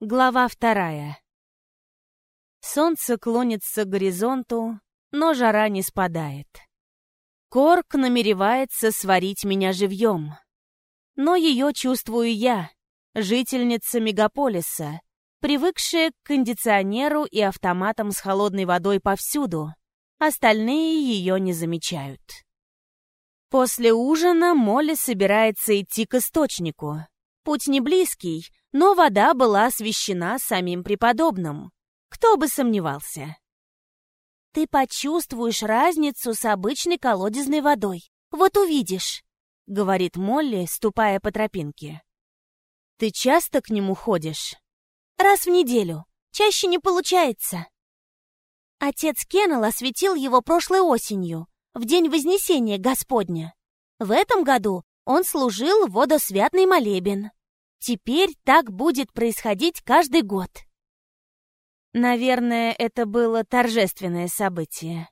Глава вторая. Солнце клонится к горизонту, но жара не спадает. Корк намеревается сварить меня живьем. Но ее чувствую я, жительница мегаполиса, привыкшая к кондиционеру и автоматам с холодной водой повсюду. Остальные ее не замечают. После ужина Молли собирается идти к источнику. Путь не близкий, но вода была освящена самим преподобным. Кто бы сомневался. «Ты почувствуешь разницу с обычной колодезной водой. Вот увидишь», — говорит Молли, ступая по тропинке. «Ты часто к нему ходишь?» «Раз в неделю. Чаще не получается». Отец Кеннел осветил его прошлой осенью, в день Вознесения Господня. В этом году он служил водосвятный молебен. Теперь так будет происходить каждый год. Наверное, это было торжественное событие.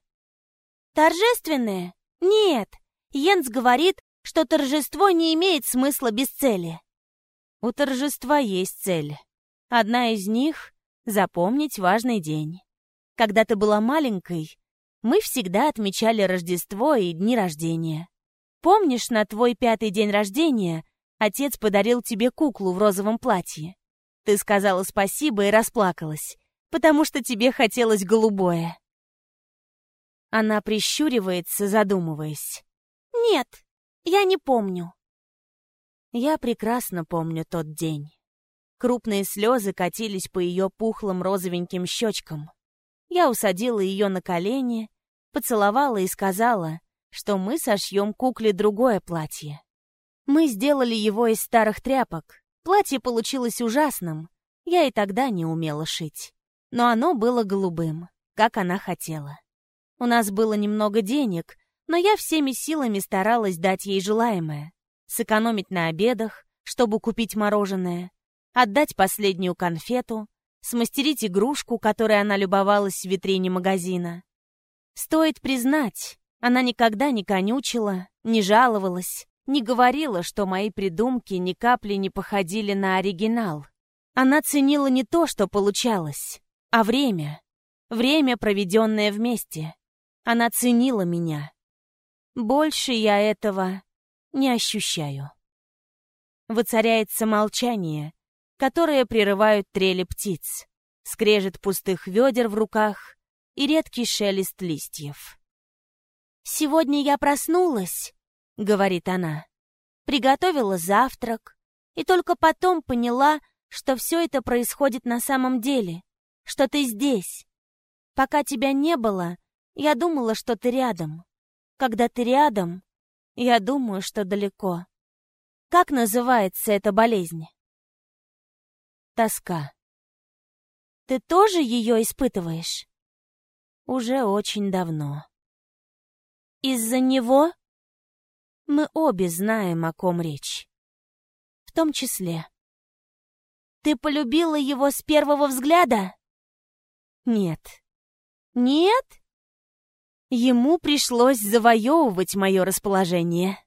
Торжественное? Нет. Йенс говорит, что торжество не имеет смысла без цели. У торжества есть цель. Одна из них — запомнить важный день. Когда ты была маленькой, мы всегда отмечали Рождество и дни рождения. Помнишь, на твой пятый день рождения Отец подарил тебе куклу в розовом платье. Ты сказала спасибо и расплакалась, потому что тебе хотелось голубое. Она прищуривается, задумываясь. Нет, я не помню. Я прекрасно помню тот день. Крупные слезы катились по ее пухлым розовеньким щечкам. Я усадила ее на колени, поцеловала и сказала, что мы сошьем кукле другое платье. Мы сделали его из старых тряпок. Платье получилось ужасным. Я и тогда не умела шить. Но оно было голубым, как она хотела. У нас было немного денег, но я всеми силами старалась дать ей желаемое. Сэкономить на обедах, чтобы купить мороженое, отдать последнюю конфету, смастерить игрушку, которой она любовалась в витрине магазина. Стоит признать, она никогда не конючила, не жаловалась, не говорила, что мои придумки ни капли не походили на оригинал. Она ценила не то, что получалось, а время. Время, проведенное вместе. Она ценила меня. Больше я этого не ощущаю. Воцаряется молчание, которое прерывают трели птиц, скрежет пустых ведер в руках и редкий шелест листьев. «Сегодня я проснулась — говорит она. Приготовила завтрак и только потом поняла, что все это происходит на самом деле, что ты здесь. Пока тебя не было, я думала, что ты рядом. Когда ты рядом, я думаю, что далеко. Как называется эта болезнь? Тоска. Ты тоже ее испытываешь? Уже очень давно. Из-за него? Мы обе знаем, о ком речь. В том числе. Ты полюбила его с первого взгляда? Нет. Нет? Ему пришлось завоевывать мое расположение.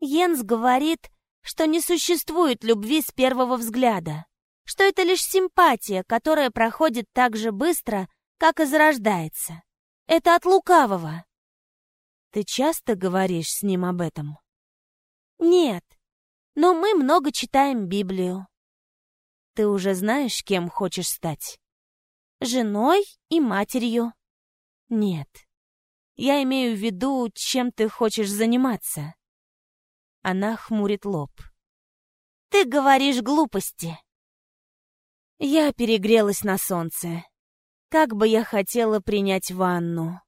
Йенс говорит, что не существует любви с первого взгляда, что это лишь симпатия, которая проходит так же быстро, как и зарождается. Это от лукавого. Ты часто говоришь с ним об этом? Нет, но мы много читаем Библию. Ты уже знаешь, кем хочешь стать? Женой и матерью. Нет. Я имею в виду, чем ты хочешь заниматься. Она хмурит лоб. Ты говоришь глупости. Я перегрелась на солнце. Как бы я хотела принять ванну.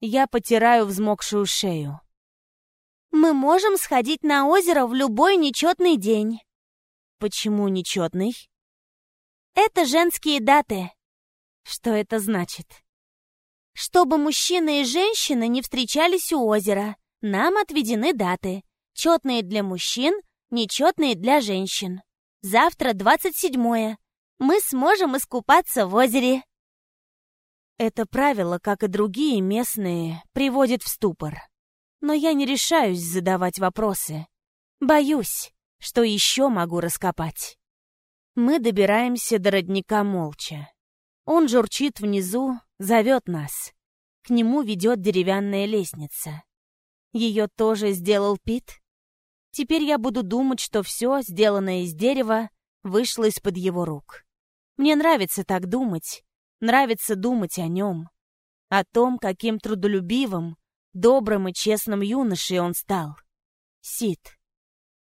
Я потираю взмокшую шею. «Мы можем сходить на озеро в любой нечетный день». «Почему нечетный?» «Это женские даты». «Что это значит?» «Чтобы мужчина и женщина не встречались у озера, нам отведены даты. Четные для мужчин, нечетные для женщин. Завтра 27-е. Мы сможем искупаться в озере». Это правило, как и другие местные, приводит в ступор. Но я не решаюсь задавать вопросы. Боюсь, что еще могу раскопать. Мы добираемся до родника молча. Он журчит внизу, зовет нас. К нему ведет деревянная лестница. Ее тоже сделал Пит? Теперь я буду думать, что все, сделанное из дерева, вышло из-под его рук. Мне нравится так думать, нравится думать о нем, о том, каким трудолюбивым, добрым и честным юношей он стал. Сид,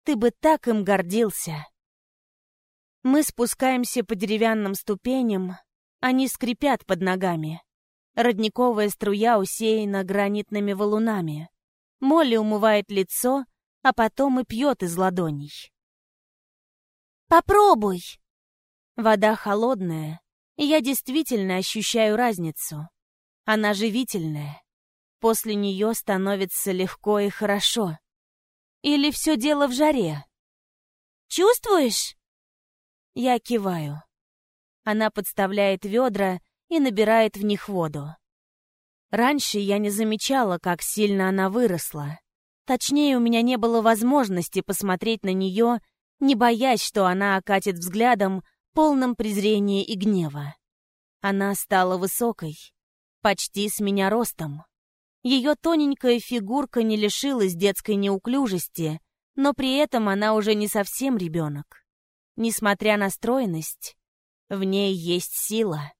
ты бы так им гордился. Мы спускаемся по деревянным ступеням, они скрипят под ногами. Родниковая струя усеяна гранитными валунами. Молли умывает лицо, а потом и пьет из ладоней. «Попробуй!» Вода холодная, я действительно ощущаю разницу. Она живительная. После нее становится легко и хорошо. Или все дело в жаре? «Чувствуешь?» Я киваю. Она подставляет ведра и набирает в них воду. Раньше я не замечала, как сильно она выросла. Точнее, у меня не было возможности посмотреть на нее, не боясь, что она окатит взглядом, полным презрения и гнева. Она стала высокой, почти с меня ростом. Ее тоненькая фигурка не лишилась детской неуклюжести, но при этом она уже не совсем ребенок. Несмотря на стройность, в ней есть сила.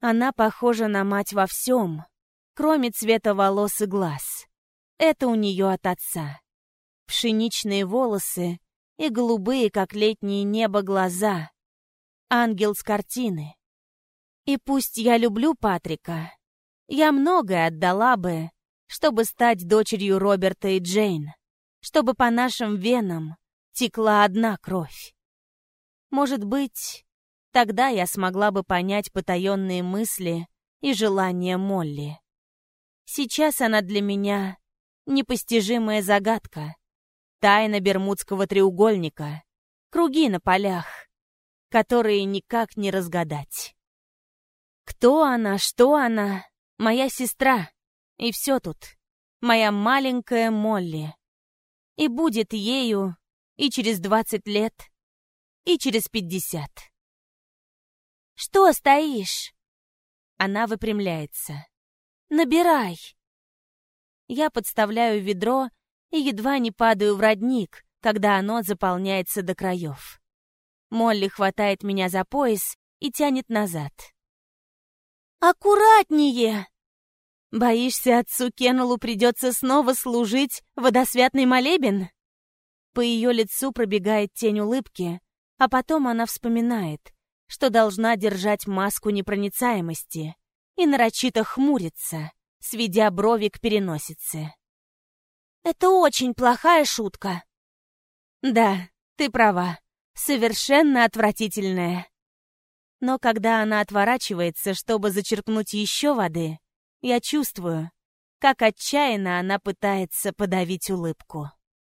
Она похожа на мать во всем, кроме цвета волос и глаз. Это у нее от отца. Пшеничные волосы и голубые, как летнее небо, глаза. Ангел с картины. И пусть я люблю Патрика, я многое отдала бы, чтобы стать дочерью Роберта и Джейн, чтобы по нашим венам текла одна кровь. Может быть, тогда я смогла бы понять потаенные мысли и желания Молли. Сейчас она для меня непостижимая загадка, тайна Бермудского треугольника, круги на полях, которые никак не разгадать. Кто она, что она? Моя сестра. И все тут. Моя маленькая Молли. И будет ею и через двадцать лет, и через пятьдесят. «Что стоишь?» Она выпрямляется. «Набирай!» Я подставляю ведро и едва не падаю в родник, когда оно заполняется до краев. Молли хватает меня за пояс и тянет назад. «Аккуратнее!» «Боишься, отцу Кеннеллу придется снова служить водосвятный молебен?» По ее лицу пробегает тень улыбки, а потом она вспоминает, что должна держать маску непроницаемости и нарочито хмурится, сведя брови к переносице. «Это очень плохая шутка». «Да, ты права, совершенно отвратительная». Но когда она отворачивается, чтобы зачерпнуть еще воды, я чувствую, как отчаянно она пытается подавить улыбку.